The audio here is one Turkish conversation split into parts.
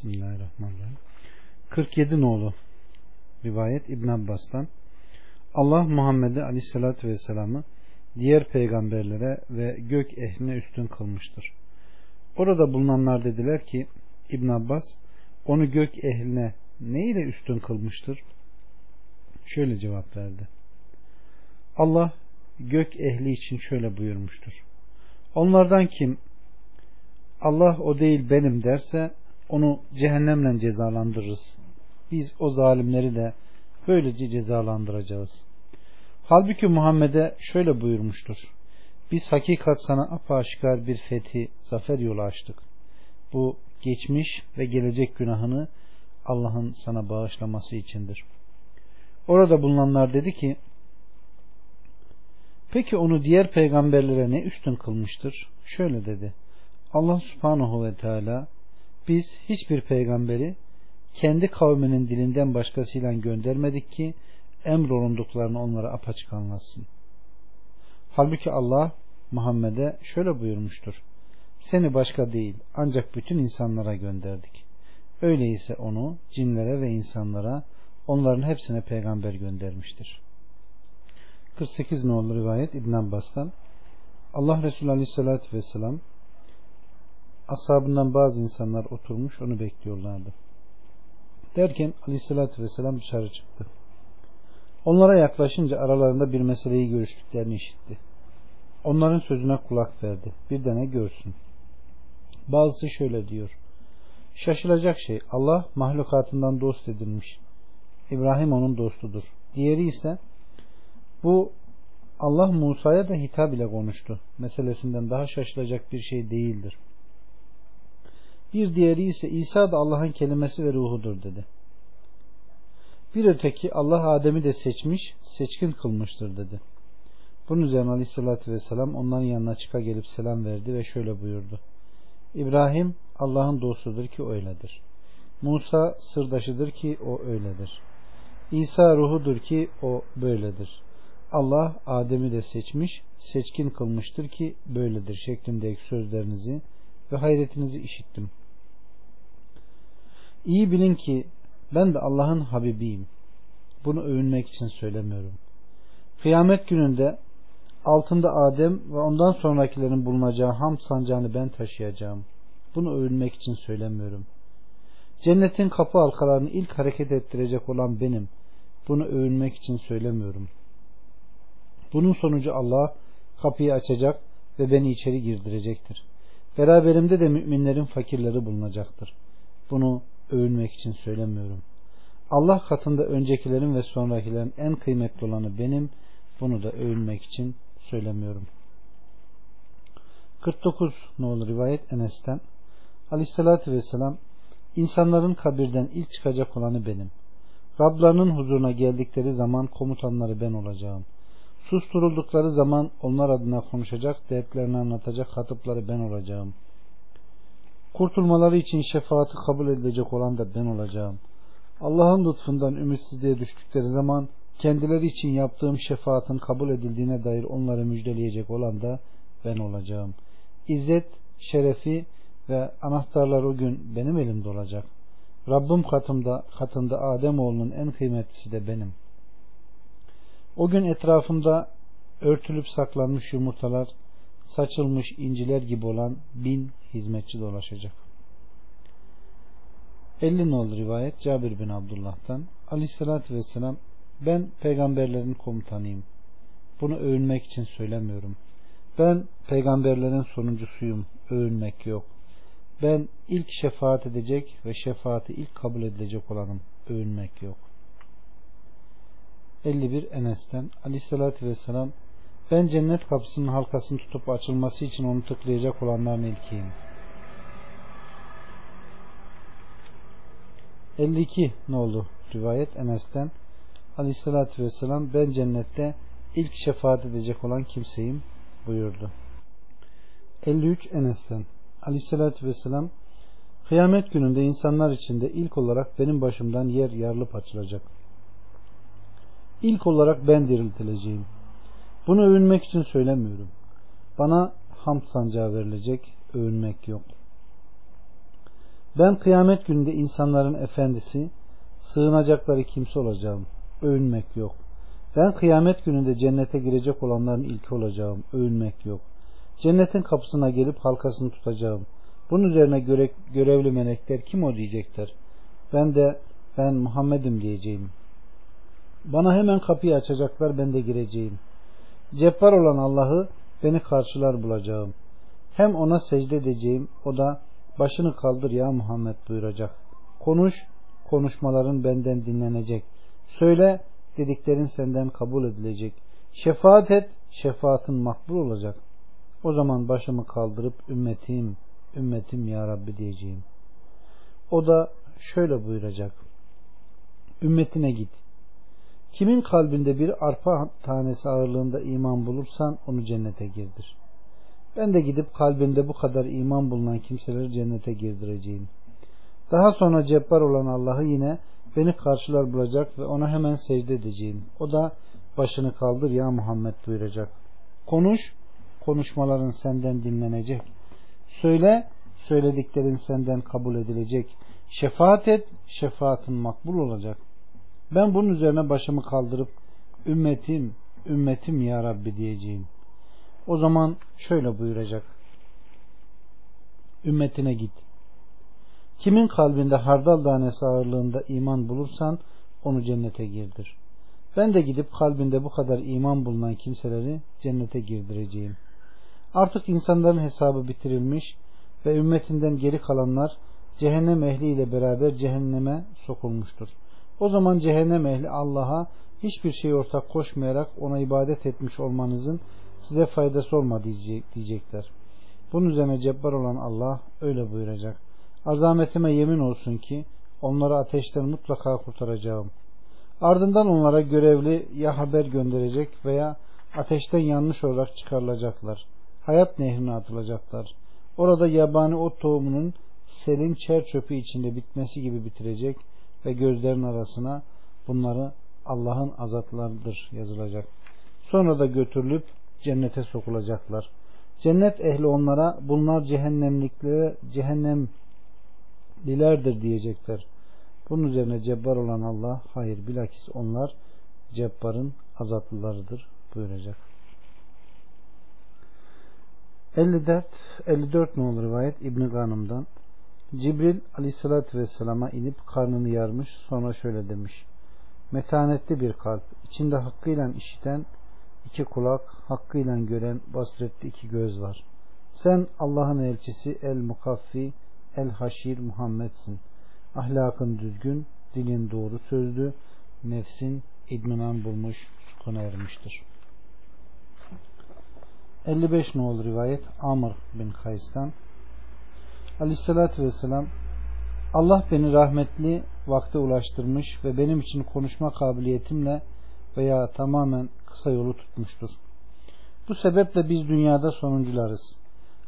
Bismillahirrahmanirrahim. 47 nolu rivayet İbn Abbas'tan Allah Muhammed'i aleyhissalatü vesselam'ı diğer peygamberlere ve gök ehline üstün kılmıştır. Orada bulunanlar dediler ki İbn Abbas onu gök ehline ne ile üstün kılmıştır? Şöyle cevap verdi. Allah gök ehli için şöyle buyurmuştur. Onlardan kim Allah o değil benim derse onu cehennemle cezalandırırız. Biz o zalimleri de böylece cezalandıracağız. Halbuki Muhammed'e şöyle buyurmuştur. Biz hakikat sana apaşikar bir fethi, zafer yolu açtık. Bu geçmiş ve gelecek günahını Allah'ın sana bağışlaması içindir. Orada bulunanlar dedi ki Peki onu diğer peygamberlere ne üstün kılmıştır? Şöyle dedi. Allah subhanahu ve teala biz hiçbir peygamberi kendi kavminin dilinden başkasıyla göndermedik ki emrolunduklarını onlara apaçık anlatsın. Halbuki Allah Muhammed'e şöyle buyurmuştur. Seni başka değil ancak bütün insanlara gönderdik. Öyleyse onu cinlere ve insanlara onların hepsine peygamber göndermiştir. 48 nolu rivayet İbn Abbas'tan Allah Resulü Aleyhisselatü Vesselam ashabından bazı insanlar oturmuş onu bekliyorlardı. Derken Aleyhisselatü Vesselam dışarı çıktı. Onlara yaklaşınca aralarında bir meseleyi görüştüklerini işitti. Onların sözüne kulak verdi. Bir de ne görsün. Bazısı şöyle diyor. Şaşılacak şey Allah mahlukatından dost edilmiş. İbrahim onun dostudur. Diğeri ise bu Allah Musa'ya da hitap ile konuştu. Meselesinden daha şaşılacak bir şey değildir. Bir diğeri ise İsa da Allah'ın kelimesi ve ruhudur dedi. Bir öteki Allah Adem'i de seçmiş, seçkin kılmıştır dedi. Bunun üzerine Aleyhisselatü Vesselam onların yanına çıka gelip selam verdi ve şöyle buyurdu. İbrahim Allah'ın dostudur ki öyledir. Musa sırdaşıdır ki o öyledir. İsa ruhudur ki o böyledir. Allah Adem'i de seçmiş, seçkin kılmıştır ki böyledir şeklindeki sözlerinizi ve hayretinizi işittim. İyi bilin ki ben de Allah'ın Habibiyim. Bunu övünmek için söylemiyorum. Kıyamet gününde altında Adem ve ondan sonrakilerin bulunacağı ham sancağını ben taşıyacağım. Bunu övünmek için söylemiyorum. Cennetin kapı halkalarını ilk hareket ettirecek olan benim. Bunu övünmek için söylemiyorum. Bunun sonucu Allah kapıyı açacak ve beni içeri girdirecektir. Beraberimde de müminlerin fakirleri bulunacaktır. Bunu övünmek için söylemiyorum. Allah katında öncekilerin ve sonrakilerin en kıymetli olanı benim. Bunu da övünmek için söylemiyorum. 49 nolu rivayet Enes'ten Aleyhissalatü Vesselam insanların kabirden ilk çıkacak olanı benim. Rablarının huzuruna geldikleri zaman komutanları ben olacağım. Susturuldukları zaman onlar adına konuşacak, dertlerini anlatacak hatıpları ben olacağım. Kurtulmaları için şefaati kabul edilecek olan da ben olacağım. Allah'ın lütfundan ümitsizliğe düştükleri zaman kendileri için yaptığım şefaatin kabul edildiğine dair onları müjdeleyecek olan da ben olacağım. İzzet, şerefi ve anahtarlar o gün benim elimde olacak. Rabbim katımda, katında Ademoğlunun en kıymetlisi de benim. O gün etrafımda örtülüp saklanmış yumurtalar, saçılmış inciler gibi olan bin hizmetçi dolaşacak. 50 nol rivayet Cabir bin Abdullah'tan Aleyhisselatü Vesselam ben peygamberlerin komutanıyım. Bunu övünmek için söylemiyorum. Ben peygamberlerin sonuncusuyum. Övünmek yok. Ben ilk şefaat edecek ve şefaati ilk kabul edilecek olanım. Övünmek yok. 51 Enes'ten Aleyhisselatü Vesselam ben cennet kapısının halkasını tutup açılması için onu tıklayacak olanların ilkiyim. 52 ne oldu? Rivayet Enes'ten Aleyhisselatü Vesselam ben cennette ilk şefaat edecek olan kimseyim buyurdu. 53 Enes'ten Aleyhisselatü Vesselam Kıyamet gününde insanlar içinde ilk olarak benim başımdan yer yarılıp açılacak. İlk olarak ben diriltileceğim. Bunu övünmek için söylemiyorum. Bana hamd sancağı verilecek, övünmek yok. Ben kıyamet gününde insanların efendisi, sığınacakları kimse olacağım. Övünmek yok. Ben kıyamet gününde cennete girecek olanların ilki olacağım. Övünmek yok. Cennetin kapısına gelip halkasını tutacağım. Bunun üzerine göre, görevli melekler kim o diyecekler. Ben de ben Muhammed'im diyeceğim. Bana hemen kapıyı açacaklar ben de gireceğim. Cebbar olan Allah'ı beni karşılar bulacağım. Hem ona secde edeceğim o da başını kaldır ya Muhammed buyuracak. Konuş, konuşmaların benden dinlenecek. Söyle, dediklerin senden kabul edilecek. Şefaat et, şefaatin makbul olacak. O zaman başımı kaldırıp ümmetim, ümmetim ya Rabbi diyeceğim. O da şöyle buyuracak. Ümmetine git. Kimin kalbinde bir arpa tanesi ağırlığında iman bulursan onu cennete girdir. Ben de gidip kalbinde bu kadar iman bulunan kimseleri cennete girdireceğim. Daha sonra cebbar olan Allah'ı yine beni karşılar bulacak ve ona hemen secde edeceğim. O da başını kaldır ya Muhammed buyuracak. Konuş, konuşmaların senden dinlenecek. Söyle, söylediklerin senden kabul edilecek. Şefaat et, şefaatin makbul olacak. Ben bunun üzerine başımı kaldırıp ümmetim, ümmetim ya Rabbi diyeceğim. O zaman şöyle buyuracak. Ümmetine git. Kimin kalbinde hardal tanesi ağırlığında iman bulursan onu cennete girdir. Ben de gidip kalbinde bu kadar iman bulunan kimseleri cennete girdireceğim. Artık insanların hesabı bitirilmiş ve ümmetinden geri kalanlar cehennem ehliyle beraber cehenneme sokulmuştur. O zaman cehennem ehli Allah'a hiçbir şey ortak koşmayarak ona ibadet etmiş olmanızın size faydası olmadı diyecekler. Bunun üzerine cebbar olan Allah öyle buyuracak. Azametime yemin olsun ki onları ateşten mutlaka kurtaracağım. Ardından onlara görevli ya haber gönderecek veya ateşten yanlış olarak çıkarılacaklar. Hayat nehrine atılacaklar. Orada yabani ot tohumunun selin çer çöpü içinde bitmesi gibi bitirecek ve gözlerin arasına bunları Allah'ın azaplarıdır yazılacak. Sonra da götürülüp cennete sokulacaklar. Cennet ehli onlara bunlar cehennemliklere cehennemlilerdir diyecekler. Bunun üzerine cebbar olan Allah hayır bilakis onlar cebbarın azaplılarıdır buyuracak. 54 54 olur rivayet İbn Ganım'dan Cibril aleyhissalatü vesselama inip karnını yarmış sonra şöyle demiş. Metanetli bir kalp, içinde hakkıyla işiten iki kulak, hakkıyla gören basiretli iki göz var. Sen Allah'ın elçisi el mukaffi, el haşir Muhammed'sin. Ahlakın düzgün, dilin doğru sözlü, nefsin idminan bulmuş, sukuna ermiştir. 55 olur rivayet Amr bin Kays'tan Aleyhissalatü vesselam Allah beni rahmetli vakte ulaştırmış ve benim için konuşma kabiliyetimle veya tamamen kısa yolu tutmuştur. Bu sebeple biz dünyada sonuncularız.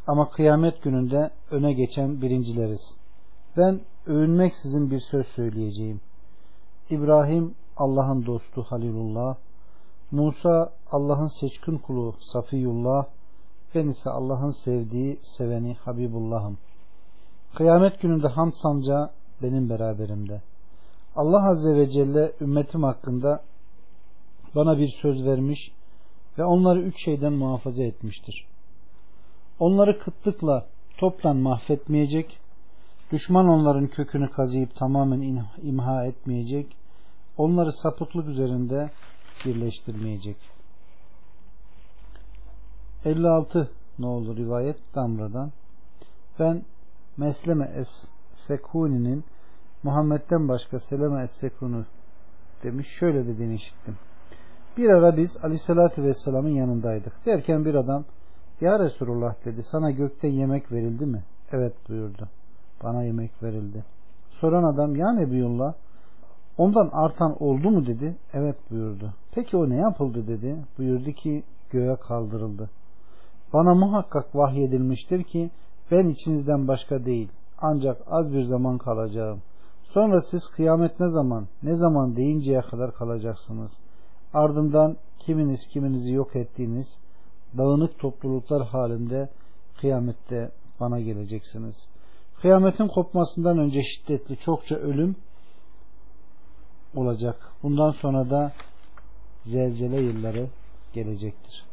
Ama kıyamet gününde öne geçen birincileriz. Ben övünmeksizin bir söz söyleyeceğim. İbrahim Allah'ın dostu Halilullah, Musa Allah'ın seçkin kulu Safiyullah, ben ise Allah'ın sevdiği, seveni Habibullah'ım. Kıyamet gününde ham sancağı benim beraberimde. Allah Azze ve Celle ümmetim hakkında bana bir söz vermiş ve onları üç şeyden muhafaza etmiştir. Onları kıtlıkla toptan mahvetmeyecek, düşman onların kökünü kazıyıp tamamen imha etmeyecek, onları sapıklık üzerinde birleştirmeyecek. 56 ne oldu rivayet Damra'dan. Ben Mesleme Es-Sekuni'nin Muhammed'den başka Seleme Es-Sekunu demiş. Şöyle dediğini işittim. Bir ara biz Aleyhisselatü Vesselam'ın yanındaydık. Derken bir adam Ya Resulullah dedi sana gökten yemek verildi mi? Evet buyurdu. Bana yemek verildi. Soran adam ya Nebiyullah ondan artan oldu mu dedi. Evet buyurdu. Peki o ne yapıldı dedi. Buyurdu ki göğe kaldırıldı. Bana muhakkak vahyedilmiştir ki ben içinizden başka değil ancak az bir zaman kalacağım. Sonra siz kıyamet ne zaman ne zaman deyinceye kadar kalacaksınız. Ardından kiminiz kiminizi yok ettiğiniz dağınık topluluklar halinde kıyamette bana geleceksiniz. Kıyametin kopmasından önce şiddetli çokça ölüm olacak. Bundan sonra da zelzele yılları gelecektir.